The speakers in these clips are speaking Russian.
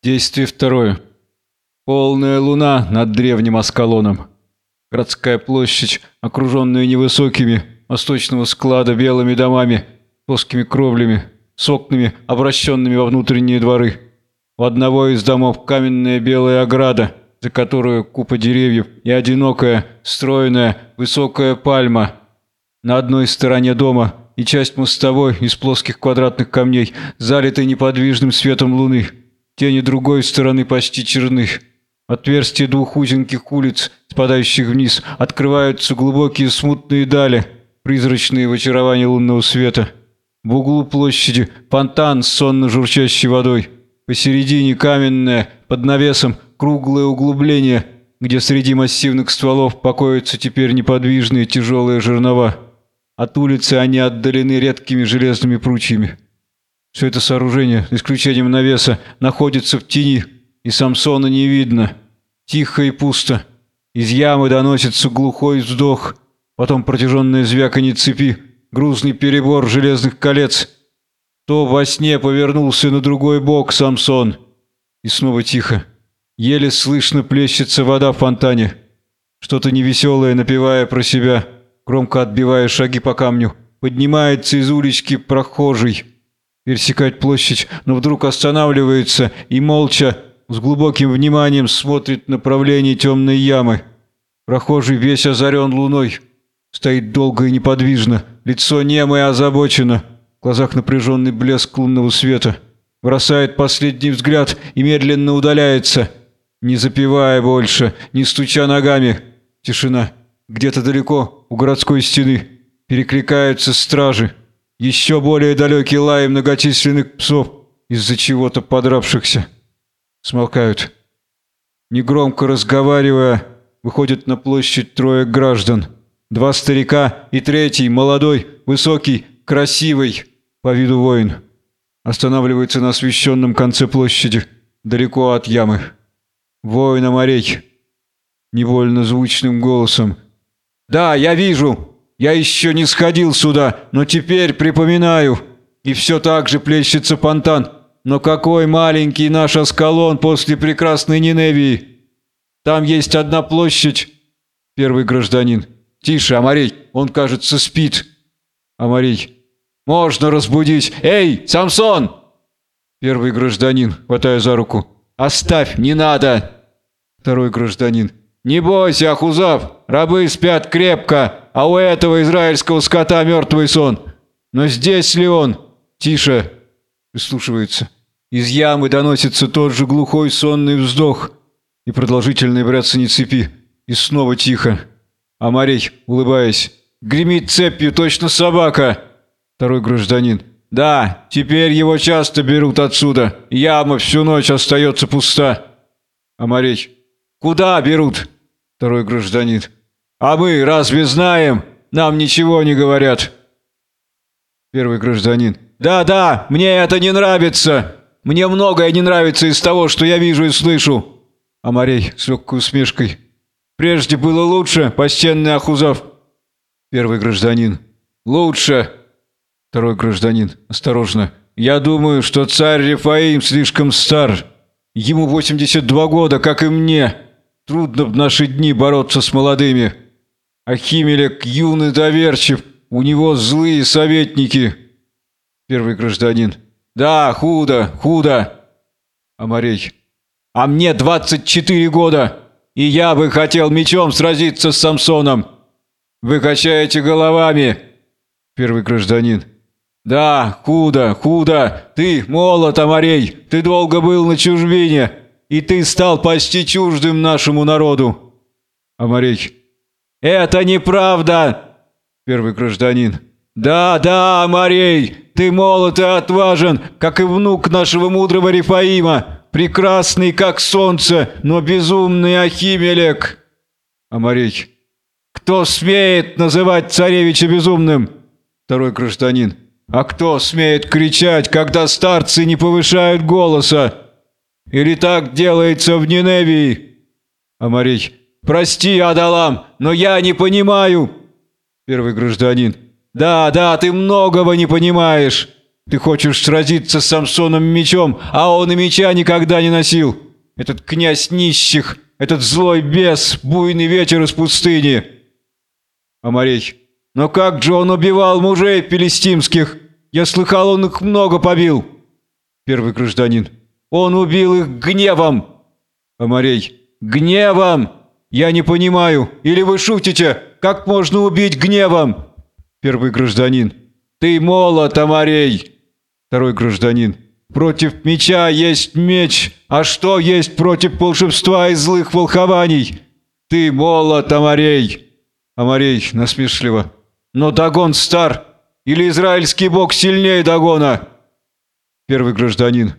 Действие второе. Полная луна над древним Аскалоном. Городская площадь, окруженная невысокими, восточного склада белыми домами, плоскими кровлями, с окнами, обращенными во внутренние дворы. У одного из домов каменная белая ограда, за которую купа деревьев и одинокая, стройная, высокая пальма. На одной стороне дома и часть мостовой из плоских квадратных камней, залитой неподвижным светом луны. Тени другой стороны почти черны. Отверстия двух узеньких улиц, спадающих вниз, открываются глубокие смутные дали, призрачные в очаровании лунного света. В углу площади фонтан с сонно журчащей водой. Посередине каменное, под навесом, круглое углубление, где среди массивных стволов покоятся теперь неподвижные тяжелые жернова. От улицы они отдалены редкими железными прутьями. Все это сооружение, исключением навеса, находится в тени, и Самсона не видно. Тихо и пусто. Из ямы доносится глухой вздох, потом протяженное звяканье цепи, грузный перебор железных колец. То во сне повернулся на другой бок Самсон. И снова тихо. Еле слышно плещется вода в фонтане. Что-то невеселое, напевая про себя, громко отбивая шаги по камню, поднимается из улички прохожий пересекать площадь, но вдруг останавливается и молча, с глубоким вниманием смотрит в направлении темной ямы. Прохожий весь озарен луной. Стоит долго и неподвижно, лицо немо и озабочено, в глазах напряженный блеск лунного света. Бросает последний взгляд и медленно удаляется, не запевая больше, не стуча ногами. Тишина. Где-то далеко, у городской стены, перекликаются стражи. Еще более далекий лай многочисленных псов, из-за чего-то подравшихся. Смолкают. Негромко разговаривая, выходят на площадь трое граждан. Два старика и третий, молодой, высокий, красивый, по виду воин. Останавливается на освещенном конце площади, далеко от ямы. Воин Амарей. Невольно звучным голосом. «Да, я вижу!» Я еще не сходил сюда, но теперь припоминаю. И все так же плещется фонтан. Но какой маленький наш Аскалон после прекрасной Ниневии. Там есть одна площадь. Первый гражданин. Тише, Амарей, он, кажется, спит. Амарей. Можно разбудить. Эй, Самсон! Первый гражданин, хватая за руку. Оставь, не надо. Второй гражданин. Не бойся, Ахузав, рабы спят крепко а у этого израильского скота мертвый сон. Но здесь ли он? Тише!» Прислушивается. Из ямы доносится тот же глухой сонный вздох и продолжительные бряцание цепи. И снова тихо. А Марей, улыбаясь, гремит цепью, точно собака. Второй гражданин. «Да, теперь его часто берут отсюда. Яма всю ночь остается пуста». А Марей. «Куда берут?» Второй гражданин. А мы разве знаем? Нам ничего не говорят. Первый гражданин. Да-да, мне это не нравится. Мне многое не нравится из того, что я вижу и слышу. Амарей с легкой усмешкой. Прежде было лучше, почтенный Ахузов. Первый гражданин. Лучше. Второй гражданин. Осторожно. Я думаю, что царь Рефаим слишком стар. Ему 82 года, как и мне. Трудно в наши дни бороться с молодыми. Ахимелек юный доверчив, у него злые советники. Первый гражданин. Да, худо, худо. Амарей. А мне 24 года, и я бы хотел мечом сразиться с Самсоном. Вы качаете головами. Первый гражданин. Да, худо, худо. Ты молод, Амарей. Ты долго был на чужбине, и ты стал почти чуждым нашему народу. Амарей. «Это неправда!» Первый гражданин. «Да, да, Марей, ты молод и отважен, как и внук нашего мудрого Рифаима, прекрасный, как солнце, но безумный Ахимелек!» Амарей. «Кто смеет называть царевича безумным?» Второй гражданин. «А кто смеет кричать, когда старцы не повышают голоса? Или так делается в Ниневии?» Амарей. «Прости, Адалам, но я не понимаю!» Первый гражданин. «Да, да, ты многого не понимаешь. Ты хочешь сразиться с Самсоном мечом, а он и меча никогда не носил. Этот князь нищих, этот злой бес, буйный ветер из пустыни. Амарей. Но как же он убивал мужей пелестимских? Я слыхал, он их много побил. Первый гражданин. Он убил их гневом. Амарей. Гневом! Я не понимаю. Или вы шутите? Как можно убить гневом? Первый гражданин. Ты молод, Амарей. Второй гражданин. Против меча есть меч, а что есть против волшебства и злых волхований? Ты молод, Амарей. Амарей насмешливо. Но Дагон стар. Или израильский бог сильнее Дагона? Первый гражданин.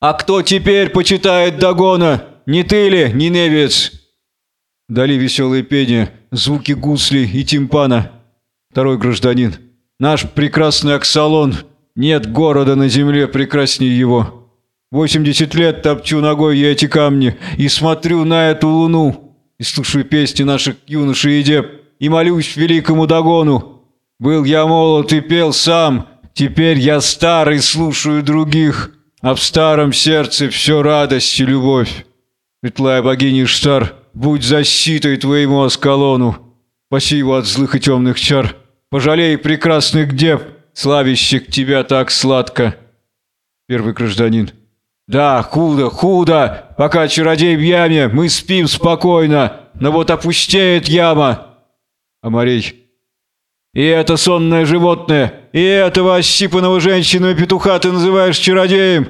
А кто теперь почитает Дагона? Не ты ли, Ниневец? Дали веселые пение, звуки гусли и тимпана. Второй гражданин. Наш прекрасный Аксалон. Нет города на земле прекраснее его. Восемьдесят лет топчу ногой я эти камни и смотрю на эту луну, и слушаю песни наших юношей и деб, и молюсь великому Дагону. Был я молод и пел сам, теперь я старый, слушаю других, а в старом сердце все радость и любовь. Светлая богиня Штар, будь защитой твоему Аскалону, спаси его от злых и темных чар, пожалей прекрасных дев, славящих тебя так сладко. Первый гражданин. Да, худо, худо, пока чародей в яме, мы спим спокойно, но вот опустеет яма. Амарей. И это сонное животное, и этого ощипанного женщину петуха ты называешь чародеем.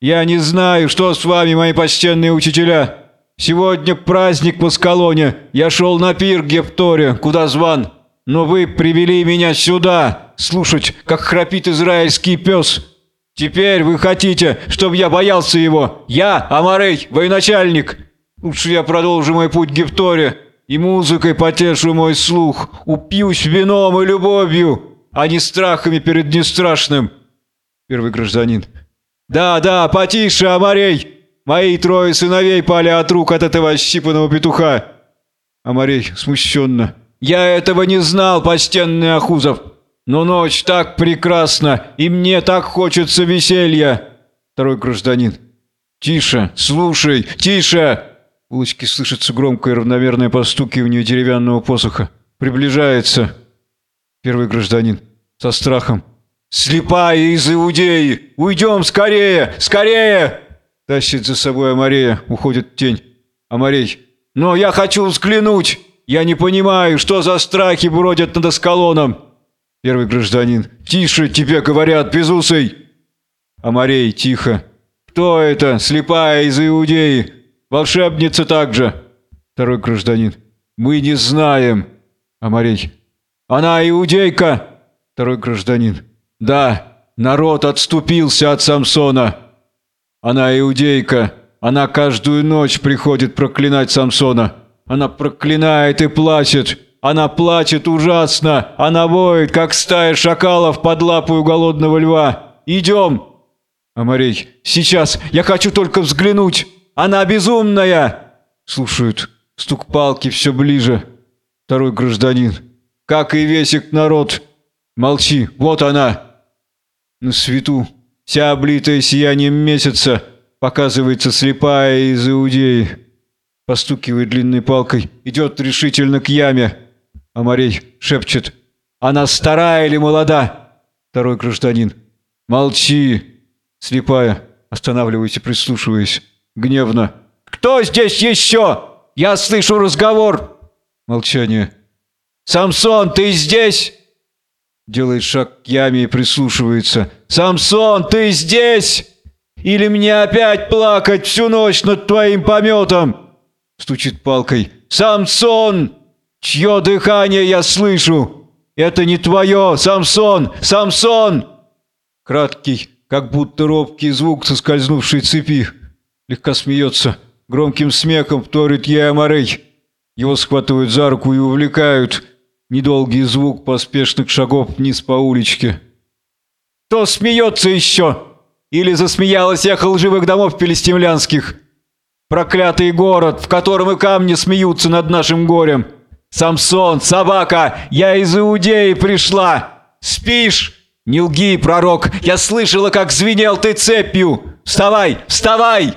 Я не знаю, что с вами, мои почтенные учителя. Сегодня праздник в Аскалоне. Я шел на пир Гефторе, куда зван. Но вы привели меня сюда, слушать, как храпит израильский пес. Теперь вы хотите, чтобы я боялся его? Я, Амарей, военачальник. Лучше я продолжу мой путь к Гефторе и музыкой потешу мой слух, упьюсь вином и любовью, а не страхами перед нестрашным. Первый гражданин. Да, да, потише, Амарей. Мои трое сыновей пали от рук от этого щипанного петуха. Амарей смущенно. «Я этого не знал, почтенный Ахузов! Но ночь так прекрасна, и мне так хочется веселья!» Второй гражданин. «Тише, слушай, тише!» В улочке слышится громкое равномерное постукивание деревянного посоха. Приближается. Первый гражданин. Со страхом. «Слепая из Иудеи! Уйдем скорее! Скорее!» Тащит за собой Амарея, уходит тень. Амарей. «Но я хочу взглянуть!» Я не понимаю, что за страхи бродят над Аскалоном!» Первый гражданин. «Тише, тебе говорят, безусый!» Амарей, тихо. «Кто это? Слепая из Иудеи? Волшебница также!» Второй гражданин. «Мы не знаем!» Амарей. «Она иудейка!» Второй гражданин. «Да, народ отступился от Самсона!» «Она иудейка! Она каждую ночь приходит проклинать Самсона!» Она проклинает и плачет. Она плачет ужасно. Она воет, как стая шакалов под лапою голодного льва. Идем. Амарей. Сейчас. Я хочу только взглянуть. Она безумная. Слушают. Стук палки все ближе. Второй гражданин. Как и весь их народ. Молчи. Вот она. На свету, вся облитая сиянием месяца, показывается слепая из Иудеи. Постукивает длинной палкой, идет решительно к яме. Амарей шепчет. «Она старая или молода?» Второй гражданин. «Молчи!» Слепая, останавливаясь и прислушиваясь. Гневно. «Кто здесь еще? Я слышу разговор!» Молчание. «Самсон, ты здесь?» Делает шаг к яме и прислушивается. «Самсон, ты здесь? Или мне опять плакать всю ночь над твоим пометом?» стучит палкой. «Самсон! Чье дыхание я слышу? Это не твое! Самсон! Самсон!» Краткий, как будто робкий звук соскользнувшей цепи. Легко смеется. Громким смехом вторит ей Амарей. Его схватывают за руку и увлекают. Недолгий звук поспешных шагов вниз по уличке. «Кто смеется еще? Или засмеялась эхо лживых домов пелестимлянских?» Проклятый город, в котором и камни смеются над нашим горем. Самсон, собака, я из Иудеи пришла. Спишь? Не лги, пророк! Я слышала, как звенел ты цепью! Вставай! Вставай!»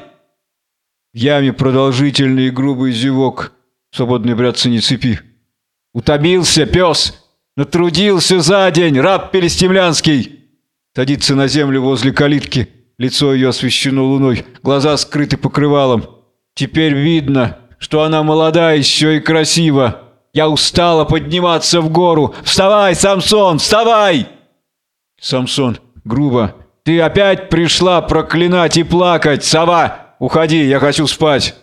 В яме продолжительный и грубый зевок. Свободный браться не цепи. «Утомился, пес! Натрудился за день, раб Пелестемлянский!» Садится на землю возле калитки. Лицо ее освещено луной, глаза скрыты покрывалом. Теперь видно, что она молода еще и красива. Я устала подниматься в гору. Вставай, Самсон, вставай!» Самсон, грубо. «Ты опять пришла проклинать и плакать, сова! Уходи, я хочу спать!»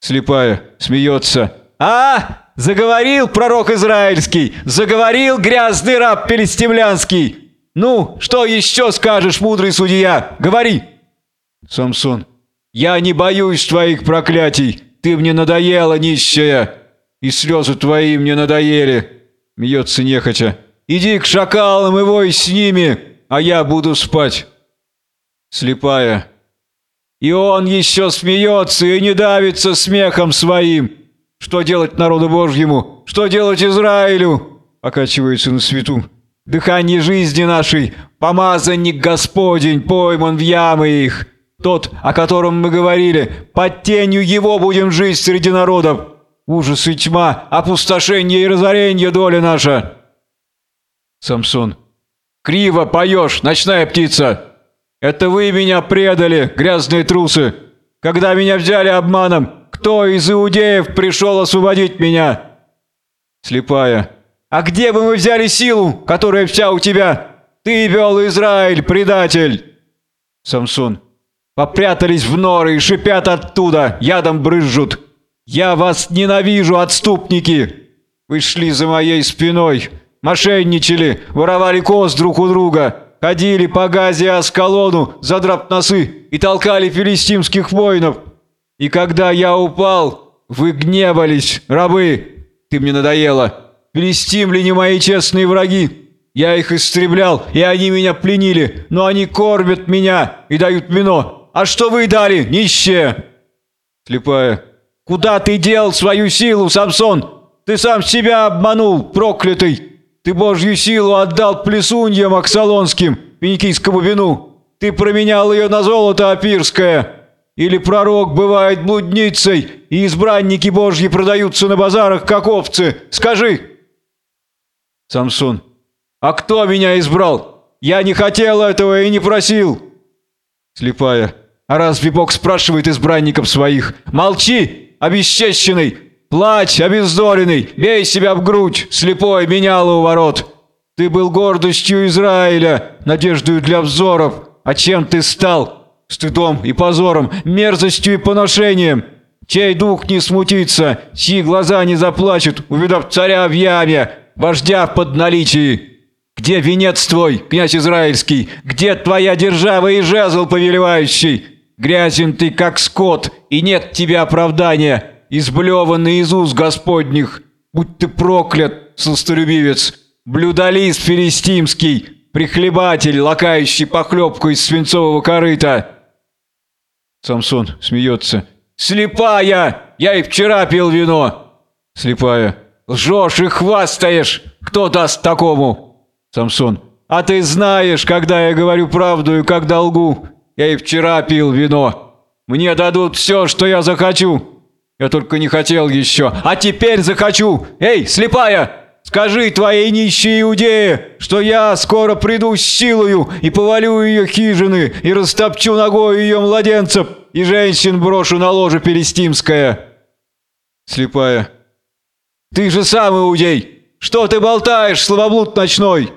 Слепая, смеется. «А, заговорил пророк израильский! Заговорил грязный раб пелестемлянский! Ну, что еще скажешь, мудрый судья? Говори!» Самсон. «Я не боюсь твоих проклятий! Ты мне надоела, нищая!» и слезы твои мне надоели!» Мьется нехотя. «Иди к шакалам и вой с ними, а я буду спать!» Слепая. «И он еще смеется и не давится смехом своим! Что делать народу Божьему? Что делать Израилю?» Окачивается на свету. «Дыхание жизни нашей, помазанник Господень, пойман в ямы их!» Тот, о котором мы говорили, под тенью его будем жить среди народов. Ужас и тьма, опустошение и разорение доля наша!» Самсон. «Криво поешь, ночная птица! Это вы меня предали, грязные трусы! Когда меня взяли обманом, кто из иудеев пришел освободить меня?» Слепая. «А где бы мы взяли силу, которая вся у тебя? Ты вел Израиль, предатель!» Самсон. «Попрятались в норы и шипят оттуда, ядом брызжут!» «Я вас ненавижу, отступники! Вы шли за моей спиной, мошенничали, воровали коз друг у друга, ходили по Газе Аскалону, задрав носы, и толкали филистимских воинов. И когда я упал, вы гневались, рабы! Ты мне надоела! Филистимляне мои честные враги!» Я их истреблял, и они меня пленили, но они кормят меня и дают вино. А что вы дали, нищие?» Слепая. Куда ты дел свою силу, Самсон? Ты сам себя обманул, проклятый! Ты Божью силу отдал плесуньям аксалонским, финикийскому вину. Ты променял ее на золото апирское. Или пророк бывает блудницей, и избранники Божьи продаются на базарах, как овцы. Скажи!» Самсон. «А кто меня избрал? Я не хотел этого и не просил!» Слепая. «А разве Бог спрашивает избранников своих? Молчи!» обесчещенный! Плачь, обездоленный! Бей себя в грудь, слепой меняла у ворот! Ты был гордостью Израиля, надеждою для взоров, а чем ты стал? Стыдом и позором, мерзостью и поношением! Чей дух не смутится, чьи глаза не заплачут, увидав царя в яме, вождя под наличии!» Где венец твой, князь Израильский? Где твоя держава и жезл повелевающий? Грязен ты, как скот, и нет тебе оправдания, изблеванный из уст Господних. Будь ты проклят, сластолюбивец, блюдолист филистимский, прихлебатель, лакающий похлебку из свинцового корыта. Самсон смеется. «Слепая! Я и вчера пил вино!» Слепая. «Лжешь и хвастаешь! Кто даст такому?» Самсон. «А ты знаешь, когда я говорю правду и когда лгу. Я и вчера пил вино. Мне дадут все, что я захочу. Я только не хотел еще. А теперь захочу. Эй, слепая! Скажи твоей нищей иудее, что я скоро приду с силою и повалю ее хижины, и растопчу ногой ее младенцев, и женщин брошу на ложе Пелестимское. Слепая. Ты же сам иудей. Что ты болтаешь, слабоблуд ночной?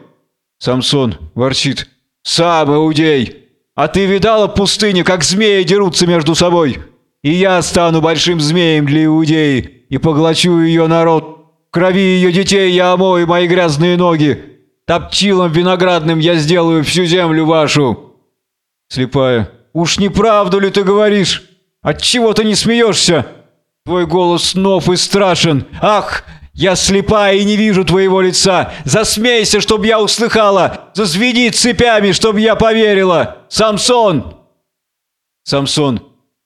Самсон ворчит. Сам иудей. А ты видала пустыню, как змеи дерутся между собой? И я стану большим змеем для Иудеи и поглочу ее народ. В крови ее детей я омою мои грязные ноги. Топчилом виноградным я сделаю всю землю вашу. Слепая. Уж не правду ли ты говоришь? Отчего ты не смеешься? Твой голос нов и страшен. Ах, я слепая и не вижу твоего лица. Засмейся, чтоб я услыхала. Зазвени цепями, чтоб я поверила. Самсон!» Самсон.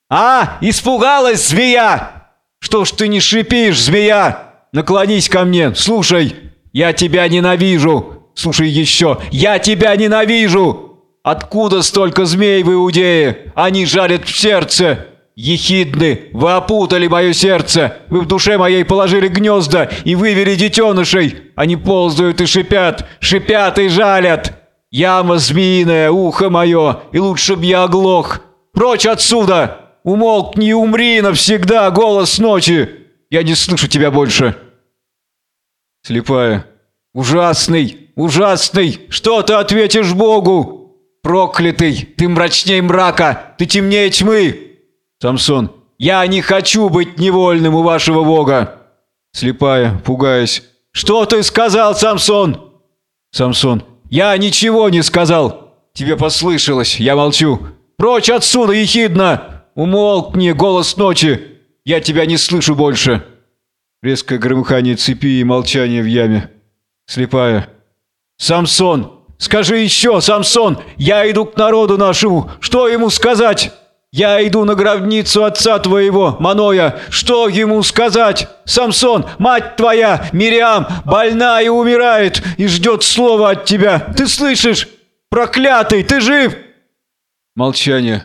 «А, испугалась, змея! Что ж ты не шипишь, змея? Наклонись ко мне, слушай, я тебя ненавижу. Слушай еще, я тебя ненавижу! Откуда столько змей в Иудее? Они жалят в сердце! Ехидны, вы опутали мое сердце! Вы в душе моей положили гнезда и вывели детенышей! Они ползают и шипят, шипят и жалят! Яма змеиная, ухо мое, и лучше б я оглох! Прочь отсюда! Умолкни и умри навсегда, голос ночи! Я не слышу тебя больше!» Слепая. «Ужасный! Ужасный! Что ты ответишь Богу? Проклятый! Ты мрачней мрака! Ты темнее тьмы!» Самсон. «Я не хочу быть невольным у вашего Бога!» Слепая, пугаясь. «Что ты сказал, Самсон?» Самсон. «Я ничего не сказал! Тебе послышалось, я молчу! Прочь отсюда, ехидно! Умолкни, голос ночи! Я тебя не слышу больше!» Резкое громыхание цепи и молчание в яме. Слепая. «Самсон! Скажи еще, Самсон! Я иду к народу нашему! Что ему сказать?» «Я иду на гробницу отца твоего, Маноя! Что ему сказать? Самсон, мать твоя, Мириам, больна и умирает, и ждет слова от тебя! Ты слышишь? Проклятый, ты жив!» Молчание.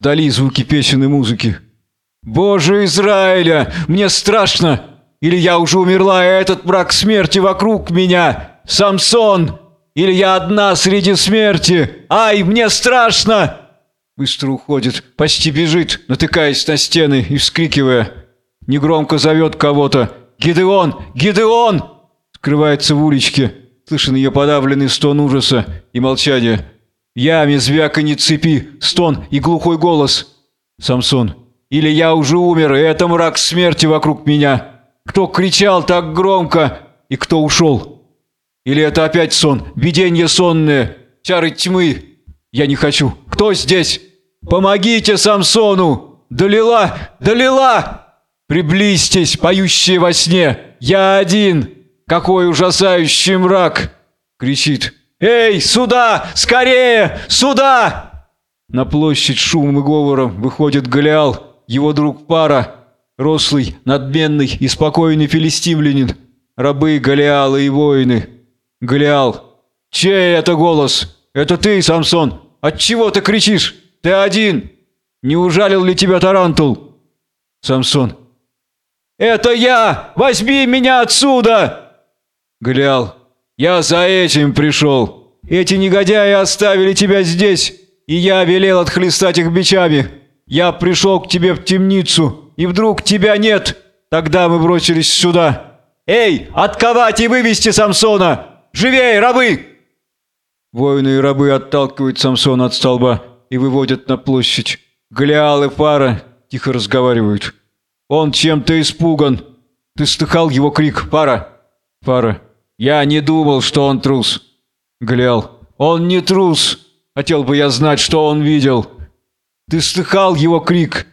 Дали звуки песен и музыки. «Боже Израиля, мне страшно! Или я уже умерла, и этот брак смерти вокруг меня! Самсон! Или я одна среди смерти! Ай, мне страшно!» Быстро уходит, почти бежит, натыкаясь на стены и вскрикивая. Негромко зовет кого-то. «Гидеон! Гидеон!» Скрывается в уличке. Слышен ее подавленный стон ужаса и молчание. яме звяканье цепи, стон и глухой голос. Самсон. «Или я уже умер, и это мрак смерти вокруг меня? Кто кричал так громко, и кто ушел? Или это опять сон, видение сонное, чары тьмы? Я не хочу. Кто здесь?» Помогите Самсону! Далила! Далила! Приблизьтесь, поющие во сне! Я один! Какой ужасающий мрак!» Кричит. «Эй, сюда! Скорее! Сюда!» На площадь шумом и говором выходит Голиал, его друг Пара, рослый, надменный и спокойный филистимлянин, рабы Голиала и воины. Голиал. «Чей это голос? Это ты, Самсон? Отчего ты кричишь?» Ты один! Не ужалил ли тебя Тарантул?» Самсон. «Это я! Возьми меня отсюда!» Голиал. «Я за этим пришел. Эти негодяи оставили тебя здесь, и я велел отхлестать их бичами. Я пришел к тебе в темницу, и вдруг тебя нет. Тогда мы бросились сюда. Эй, отковать и вывести Самсона! Живей, рабы!» Воины и рабы отталкивают Самсона от столба и выводят на площадь. Голиал и Фара тихо разговаривают. Он чем-то испуган. Ты слыхал его крик, Фара? Фара. Я не думал, что он трус. Голиал. Он не трус. Хотел бы я знать, что он видел. Ты слыхал его крик?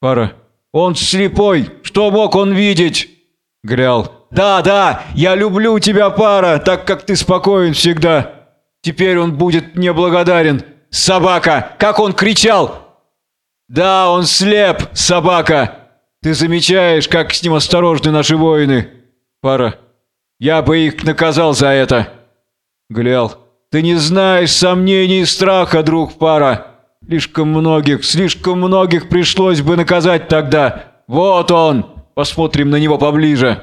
Фара. Он слепой. Что мог он видеть? Голиал. Да, да, я люблю тебя, Пара, так как ты спокоен всегда. Теперь он будет мне благодарен. Собака! Как он кричал! Да, он слеп, собака! Ты замечаешь, как с ним осторожны наши воины? Пара. Я бы их наказал за это. Глял. Ты не знаешь сомнений и страха, друг Пара. Слишком многих, слишком многих пришлось бы наказать тогда. Вот он! Посмотрим на него поближе.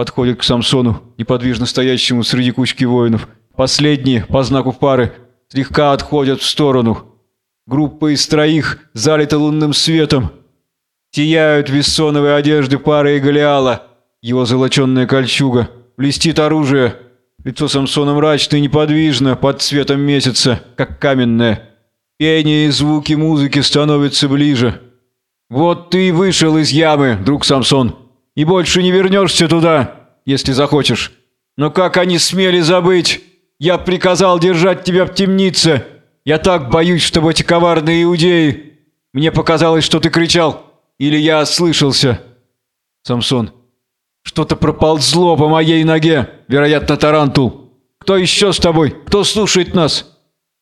Подходит к Самсону, неподвижно стоящему среди кучки воинов. Последние, по знаку пары, слегка отходят в сторону. Группа из троих залита лунным светом. Сияют вессоновые одежды пары и Голиала, его золоченная кольчуга. Блестит оружие. Лицо Самсона мрачно и неподвижно под светом месяца, как каменное. Пение и звуки музыки становятся ближе. «Вот ты и вышел из ямы, друг Самсон, и больше не вернешься туда, если захочешь. Но как они смели забыть?» Я приказал держать тебя в темнице. Я так боюсь, чтобы эти коварные иудеи... Мне показалось, что ты кричал. Или я ослышался. Самсон. Что-то проползло по моей ноге. Вероятно, тарантул. Кто еще с тобой? Кто слушает нас?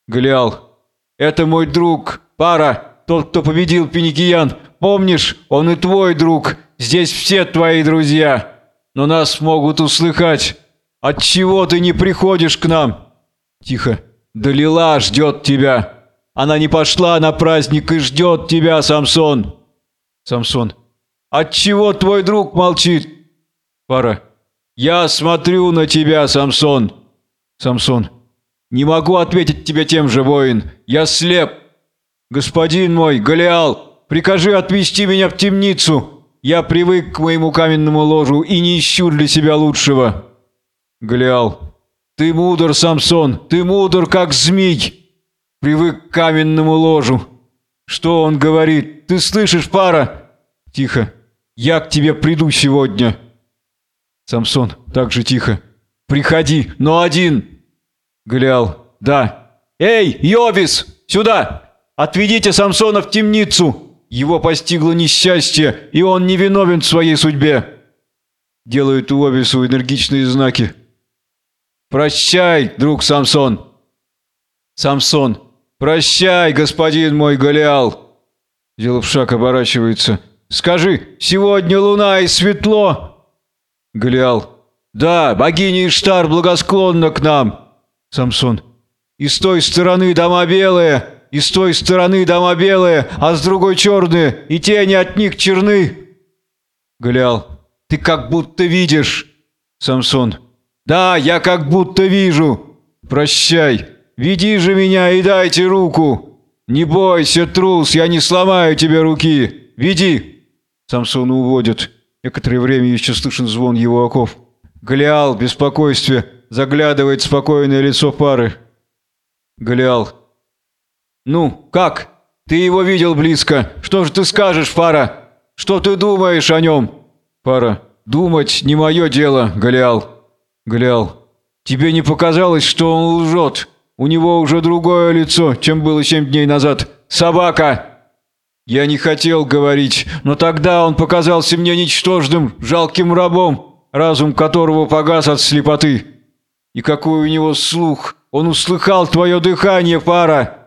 Голиал. Это мой друг. Пара. Тот, кто победил финикиян. Помнишь, он и твой друг. Здесь все твои друзья. Но нас могут услыхать. Отчего ты не приходишь к нам? Тихо. Далила ждет тебя. Она не пошла на праздник и ждет тебя, Самсон. Самсон. Отчего твой друг молчит? Пара. Я смотрю на тебя, Самсон. Самсон. Не могу ответить тебе тем же, воин. Я слеп. Господин мой, Голиал, прикажи отвести меня в темницу. Я привык к моему каменному ложу и не ищу для себя лучшего. Голиал. Ты мудр, Самсон, ты мудр, как змей. Привык к каменному ложу. Что он говорит? Ты слышишь, пара? Тихо. Я к тебе приду сегодня. Самсон, так же тихо. Приходи, но один. Голиал. Да. Эй, Йовис, сюда! Отведите Самсона в темницу! Его постигло несчастье, и он не виновен в своей судьбе!» Делают Уобису энергичные знаки. «Прощай, друг Самсон!» «Самсон! Прощай, господин мой Голиал!» Делав шаг, оборачивается. «Скажи, сегодня луна и светло!» Голиал. «Да, богиня Иштар благосклонна к нам!» Самсон. «И с той стороны дома белые!» И с той стороны дома белые, а с другой черные, и тени от них черны. Глял, ты как будто видишь. Самсон, да, я как будто вижу. Прощай, веди же меня и дайте руку. Не бойся, трус, я не сломаю тебе руки. Веди. Самсон уводит. Некоторое время еще слышен звон его оков. Глял, беспокойствие, заглядывает спокойное лицо пары. Глял, «Ну, как? Ты его видел близко. Что же ты скажешь, Фара? Что ты думаешь о нем?» «Фара, думать не мое дело, Голиал». «Голиал, тебе не показалось, что он лжет? У него уже другое лицо, чем было семь дней назад. Собака!» «Я не хотел говорить, но тогда он показался мне ничтожным, жалким рабом, разум которого погас от слепоты. И какой у него слух! Он услыхал твое дыхание, Фара!»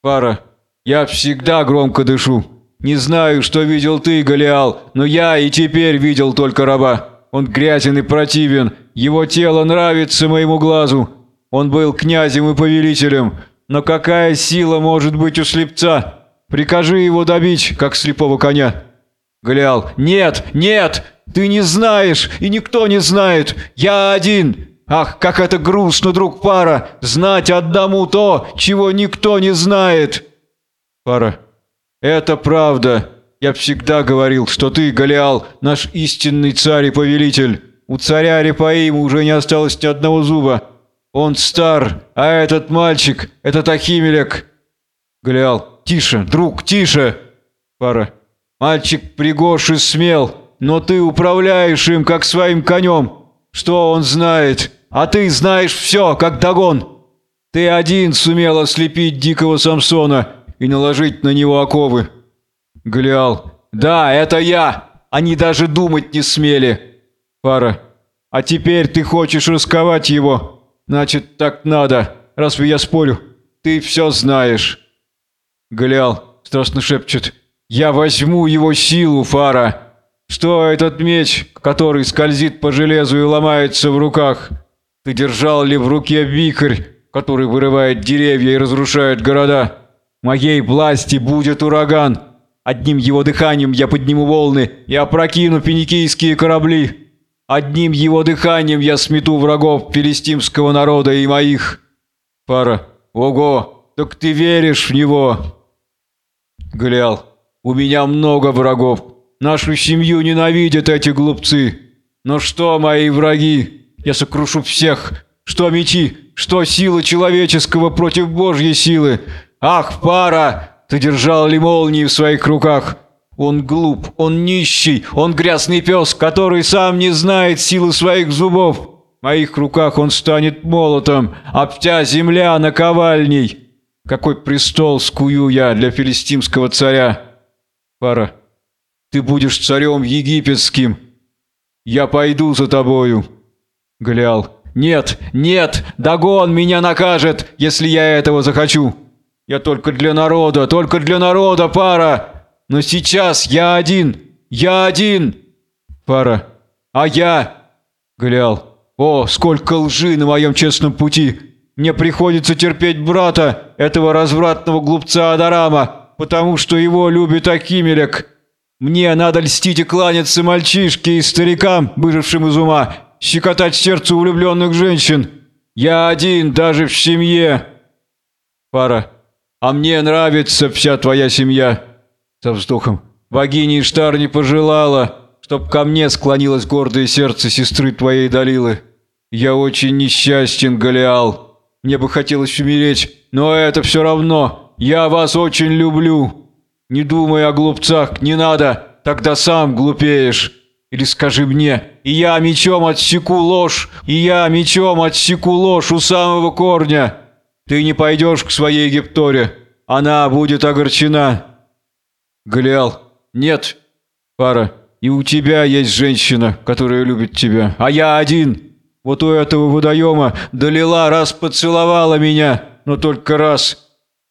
Пара, я всегда громко дышу. Не знаю, что видел ты, Голиал, но я и теперь видел только раба. Он грязен и противен, его тело нравится моему глазу. Он был князем и повелителем, но какая сила может быть у слепца? Прикажи его добить, как слепого коня. Голиал, нет, нет, ты не знаешь, и никто не знает. Я один, Ах, как это грустно, друг пара, знать одному то, чего никто не знает. Пара. Это правда. Я всегда говорил, что ты, Голиал, наш истинный царь и повелитель. У царя Репаима уже не осталось ни одного зуба. Он стар, а этот мальчик, этот Ахимелек. Голиал. Тише, друг, тише. Пара. Мальчик пригож и смел, но ты управляешь им, как своим конем. Что он знает? А ты знаешь все, как Дагон. Ты один сумел ослепить дикого Самсона и наложить на него оковы. Голиал. Да, это я. Они даже думать не смели. Пара. А теперь ты хочешь расковать его. Значит, так надо. Разве я спорю? Ты все знаешь. Голиал страстно шепчет. Я возьму его силу, Фара. Что этот меч, который скользит по железу и ломается в руках? Ты держал ли в руке вихрь, который вырывает деревья и разрушает города? Моей власти будет ураган. Одним его дыханием я подниму волны и опрокину финикийские корабли. Одним его дыханием я смету врагов филистимского народа и моих. Пара. Ого, так ты веришь в него? Глял. У меня много врагов. Нашу семью ненавидят эти глупцы. Но что мои враги? Я сокрушу всех. Что мечи, что сила человеческого против Божьей силы. Ах, пара, ты держал ли молнии в своих руках? Он глуп, он нищий, он грязный пес, который сам не знает силы своих зубов. В моих руках он станет молотом, вся земля наковальней. Какой престол скую я для филистимского царя? Пара, ты будешь царем египетским. Я пойду за тобою. Голиал. «Нет, нет! Дагон меня накажет, если я этого захочу! Я только для народа, только для народа, пара! Но сейчас я один! Я один!» Пара. «А я?» Голиал. О, сколько лжи на моем честном пути! Мне приходится терпеть брата, этого развратного глупца Адарама, потому что его любит Акимелек. Мне надо льстить и кланяться мальчишке и старикам, выжившим из ума, щекотать сердце влюбленных женщин. Я один даже в семье. Пара. А мне нравится вся твоя семья. Со вздохом. Богиня Иштар не пожелала, чтоб ко мне склонилось гордое сердце сестры твоей Далилы. Я очень несчастен, Голиал. Мне бы хотелось умереть, но это все равно. Я вас очень люблю. Не думай о глупцах, не надо, тогда сам глупеешь. Или скажи мне, и я мечом отсеку ложь, и я мечом отсеку ложь у самого корня. Ты не пойдешь к своей Египторе, она будет огорчена. Голиал, нет, пара, и у тебя есть женщина, которая любит тебя, а я один. Вот у этого водоема Далила раз поцеловала меня, но только раз.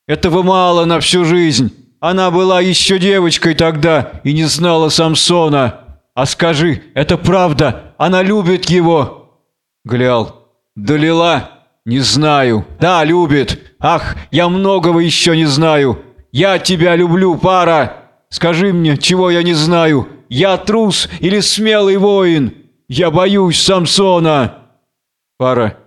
Этого мало на всю жизнь. Она была еще девочкой тогда и не знала Самсона. А скажи, это правда? Она любит его?» Глял. «Далила? Не знаю. Да, любит. Ах, я многого еще не знаю. Я тебя люблю, пара. Скажи мне, чего я не знаю. Я трус или смелый воин? Я боюсь Самсона!» Пара,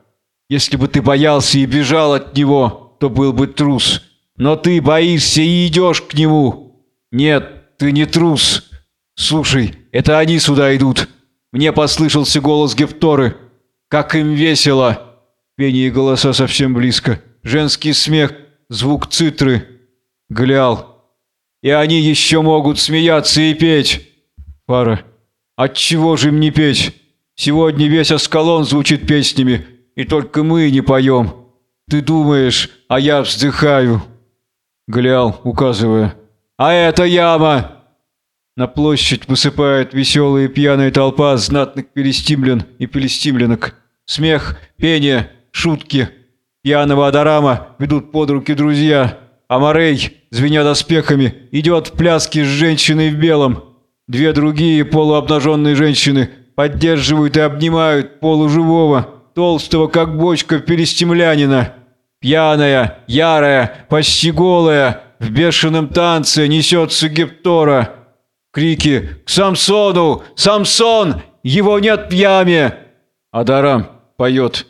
если бы ты боялся и бежал от него, то был бы трус. Но ты боишься и идешь к нему. Нет, ты не трус. Слушай, это они сюда идут. Мне послышался голос Гефторы. Как им весело. Пение голоса совсем близко. Женский смех, звук цитры. Глял. И они еще могут смеяться и петь. Пара. Отчего же им не петь? Сегодня весь Аскалон звучит песнями, и только мы не поем. Ты думаешь, а я вздыхаю. Глял, указывая. А это яма! На площадь высыпает веселая и пьяная толпа знатных пелестимлян и пелестимлянок. Смех, пение, шутки. Пьяного Адарама ведут под руки друзья. А Морей, звеня доспехами, идет в пляске с женщиной в белом. Две другие полуобнаженные женщины – поддерживают и обнимают полуживого, толстого, как бочка перестемлянина. Пьяная, ярая, почти голая, в бешеном танце несется Гептора. Крики «К Самсону! Самсон! Его нет в яме!» Адарам поет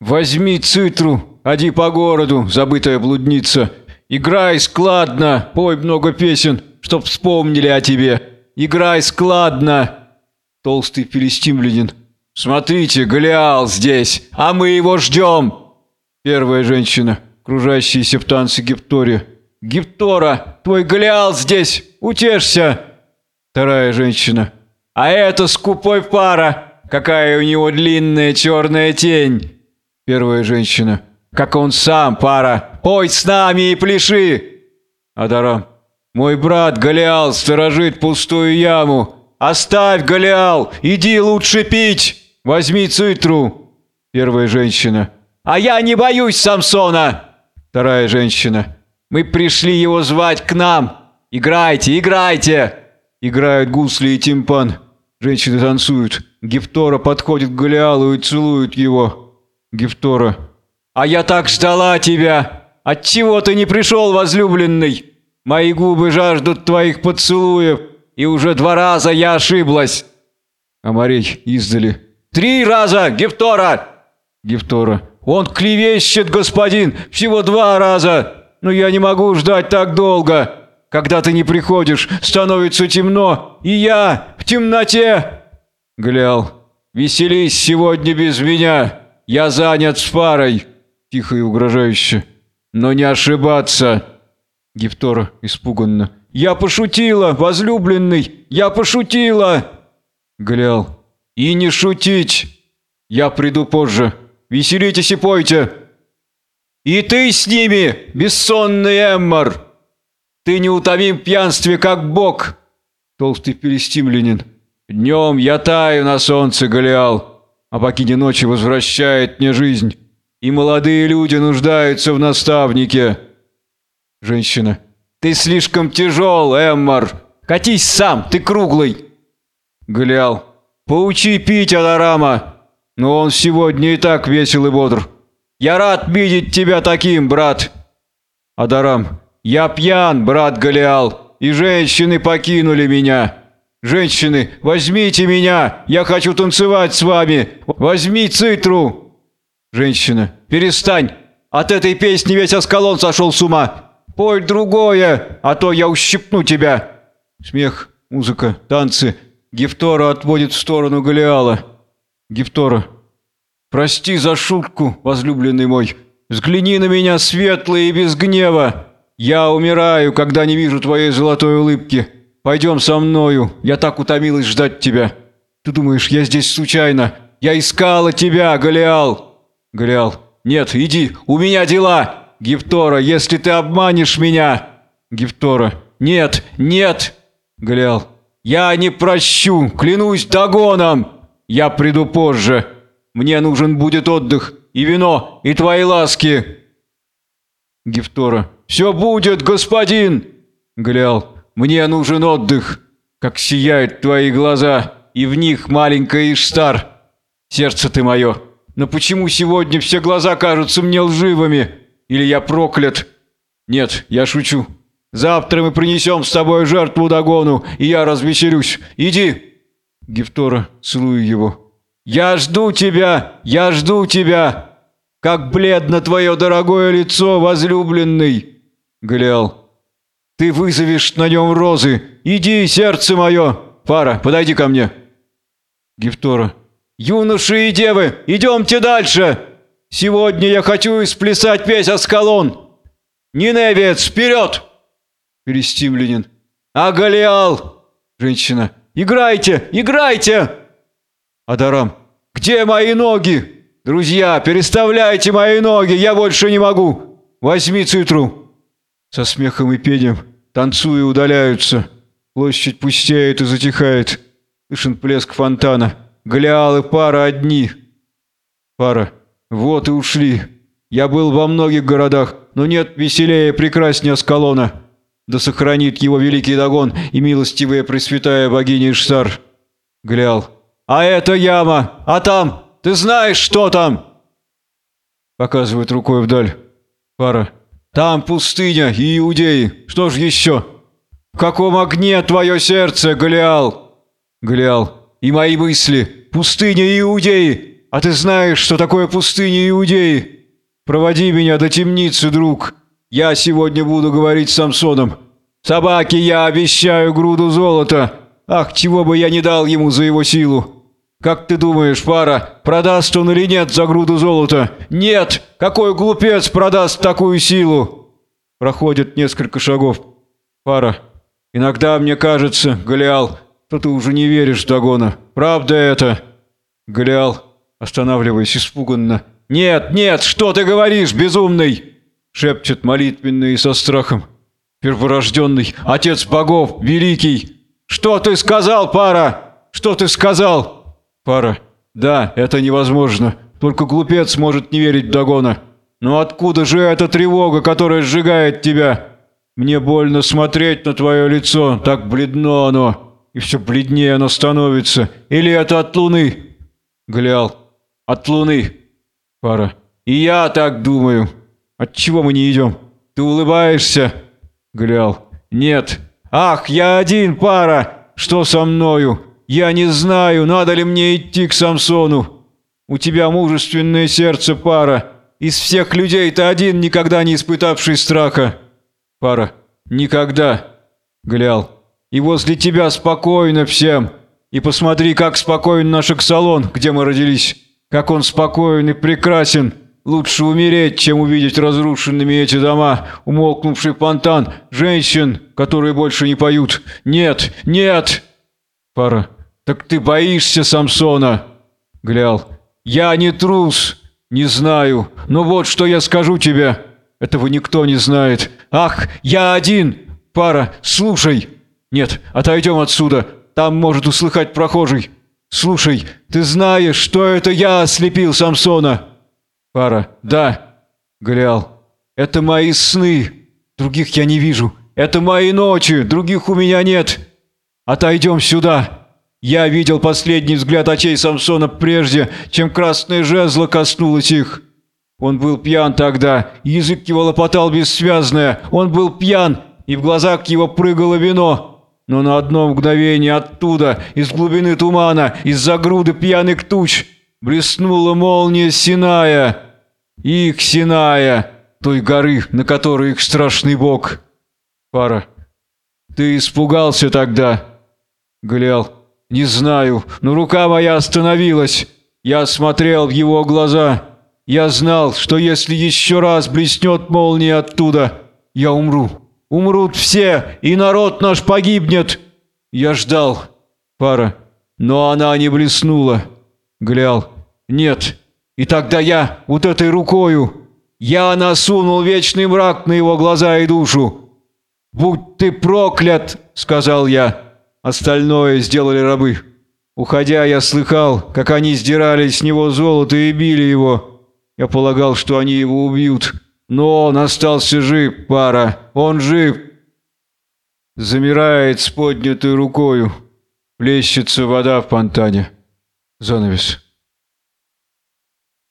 «Возьми цитру, оди по городу, забытая блудница. Играй складно, пой много песен, чтоб вспомнили о тебе. Играй складно!» Толстый филистимлянин. «Смотрите, Голиал здесь, а мы его ждем!» Первая женщина, кружащаяся в танце Гипторе. «Гиптора, твой Голиал здесь, утешься!» Вторая женщина. «А это скупой пара! Какая у него длинная черная тень!» Первая женщина. «Как он сам, пара! Пой с нами и пляши!» Адарам. «Мой брат Голиал сторожит пустую яму, «Оставь, Голиал! Иди лучше пить! Возьми цитру!» Первая женщина. «А я не боюсь Самсона!» Вторая женщина. «Мы пришли его звать к нам! Играйте, играйте!» Играют гусли и тимпан. Женщины танцуют. Гефтора подходит к Голиалу и целует его. Гефтора. «А я так ждала тебя! Отчего ты не пришел, возлюбленный? Мои губы жаждут твоих поцелуев!» и уже два раза я ошиблась. Амарей издали. Три раза, Гефтора! Гефтора. Он клевещет, господин, всего два раза. Но я не могу ждать так долго. Когда ты не приходишь, становится темно, и я в темноте. Глял. Веселись сегодня без меня. Я занят с парой. Тихо и угрожающе. Но не ошибаться. Гефтора испуганно. «Я пошутила, возлюбленный! Я пошутила!» Глял. «И не шутить! Я приду позже. Веселитесь и пойте!» «И ты с ними, бессонный Эммар! Ты неутомим в пьянстве, как бог!» Толстый перестимленин. «Днем я таю на солнце, Голиал, а богиня ночи возвращает мне жизнь, и молодые люди нуждаются в наставнике!» Женщина. «Ты слишком тяжел, Эммар! Катись сам, ты круглый!» Глял. «Поучи пить, Адарама! но он сегодня и так весел и бодр. Я рад видеть тебя таким, брат. Адарам, я пьян, брат Голиал, и женщины покинули меня. Женщины, возьмите меня, я хочу танцевать с вами. Возьми цитру. Женщина, перестань. От этой песни весь Аскалон сошел с ума. Пой другое, а то я ущипну тебя. Смех, музыка, танцы. Гефтора отводит в сторону Голиала. Гефтора. Прости за шутку, возлюбленный мой. Взгляни на меня светлый и без гнева. Я умираю, когда не вижу твоей золотой улыбки. Пойдем со мною, я так утомилась ждать тебя. Ты думаешь, я здесь случайно? Я искала тебя, Голиал. Голиал. Нет, иди, у меня дела. Гефтора, если ты обманешь меня. Гефтора. Нет, нет. Голиал. «Я не прощу, клянусь догоном! Я приду позже. Мне нужен будет отдых, и вино, и твои ласки!» Гефтора. «Все будет, господин!» Голиал. «Мне нужен отдых, как сияют твои глаза, и в них маленькая Иштар. Сердце ты мое, но почему сегодня все глаза кажутся мне лживыми? Или я проклят?» «Нет, я шучу. Завтра мы принесем с тобой жертву Дагону, и я развеселюсь. Иди!» Гефтора, целую его. «Я жду тебя! Я жду тебя! Как бледно твое дорогое лицо, возлюбленный!» Голиал. «Ты вызовешь на нем розы! Иди, сердце мое! Пара, подойди ко мне!» Гефтора. «Юноши и девы, идемте дальше! Сегодня я хочу исплясать весь Аскалон! Ниневец, вперед!» Перестимлянин. «А Голиал!» Женщина. «Играйте! Играйте!» Адарам. «Где мои ноги? Друзья, переставляйте мои ноги! Я больше не могу! Возьми цитру!» Со смехом и пением, танцуя, удаляются. Площадь пустеет и затихает. Слышен плеск фонтана. Голиал и пара одни. Пара. Вот и ушли. Я был во многих городах, но нет веселее и прекраснее Аскалона. Да сохранит его великий Дагон и милостивая Пресвятая богиня Иштар. Глял. А это яма! А там? Ты знаешь, что там? Показывает рукой вдаль. Пара. Там пустыня и иудеи. Что ж еще? В каком огне твое сердце, Голиал? Голиал. И мои мысли. Пустыня и иудеи. А ты знаешь, что такое пустыня и иудеи? Проводи меня до темницы, друг. Я сегодня буду говорить с Самсоном. Собаке я обещаю груду золота. Ах, чего бы я не дал ему за его силу. Как ты думаешь, пара, продаст он или нет за груду золота? Нет! Какой глупец продаст такую силу? Проходит несколько шагов. Пара. Иногда мне кажется, Голиал, что ты уже не веришь в Дагона. Правда это? Голиал, останавливаясь испуганно. Нет, нет, что ты говоришь, безумный? шепчет молитвенно и со страхом. «Перворожденный, Отец богов, великий! Что ты сказал, пара? Что ты сказал?» «Пара, да, это невозможно. Только глупец может не верить в Дагона. Но откуда же эта тревога, которая сжигает тебя? Мне больно смотреть на твое лицо, так бледно оно, и все бледнее оно становится. Или это от луны?» Глял. «От луны». Пара. «И я так думаю». Отчего мы не идем? Ты улыбаешься?» Глял. «Нет. Ах, я один, пара! Что со мною? Я не знаю, надо ли мне идти к Самсону. У тебя мужественное сердце, пара. Из всех людей ты один, никогда не испытавший страха. Пара. Никогда. Глял. И возле тебя спокойно всем. И посмотри, как спокоен наш Аксалон, где мы родились. Как он спокоен и прекрасен. Лучше умереть, чем увидеть разрушенными эти дома, умолкнувший фонтан, женщин, которые больше не поют. Нет, нет!» Пара. «Так ты боишься Самсона?» Глял. «Я не трус, не знаю, но вот что я скажу тебе. Этого никто не знает. Ах, я один! Пара, слушай!» «Нет, отойдем отсюда, там может услыхать прохожий. Слушай, ты знаешь, что это я ослепил Самсона?» Пара. Да. Голиал. Это мои сны. Других я не вижу. Это мои ночи. Других у меня нет. Отойдем сюда. Я видел последний взгляд очей Самсона прежде, чем красное жезло коснулось их. Он был пьян тогда, язык его лопотал бессвязное, он был пьян, и в глазах его прыгало вино. Но на одно мгновение оттуда, из глубины тумана, из-за груды пьяных туч, блеснула молния Синая. Их Синая, той горы, на которой их страшный бог. Пара. Ты испугался тогда? Глял. Не знаю, но рука моя остановилась. Я смотрел в его глаза. Я знал, что если еще раз блеснет молния оттуда, я умру. Умрут все, и народ наш погибнет. Я ждал. Пара. Но она не блеснула. Глял. Нет. И тогда я вот этой рукою, я насунул вечный мрак на его глаза и душу. «Будь ты проклят!» — сказал я. Остальное сделали рабы. Уходя, я слыхал, как они сдирали с него золото и били его. Я полагал, что они его убьют. Но он остался жив, пара. Он жив. Замирает с поднятой рукою. Плещется вода в фонтане. Занавес.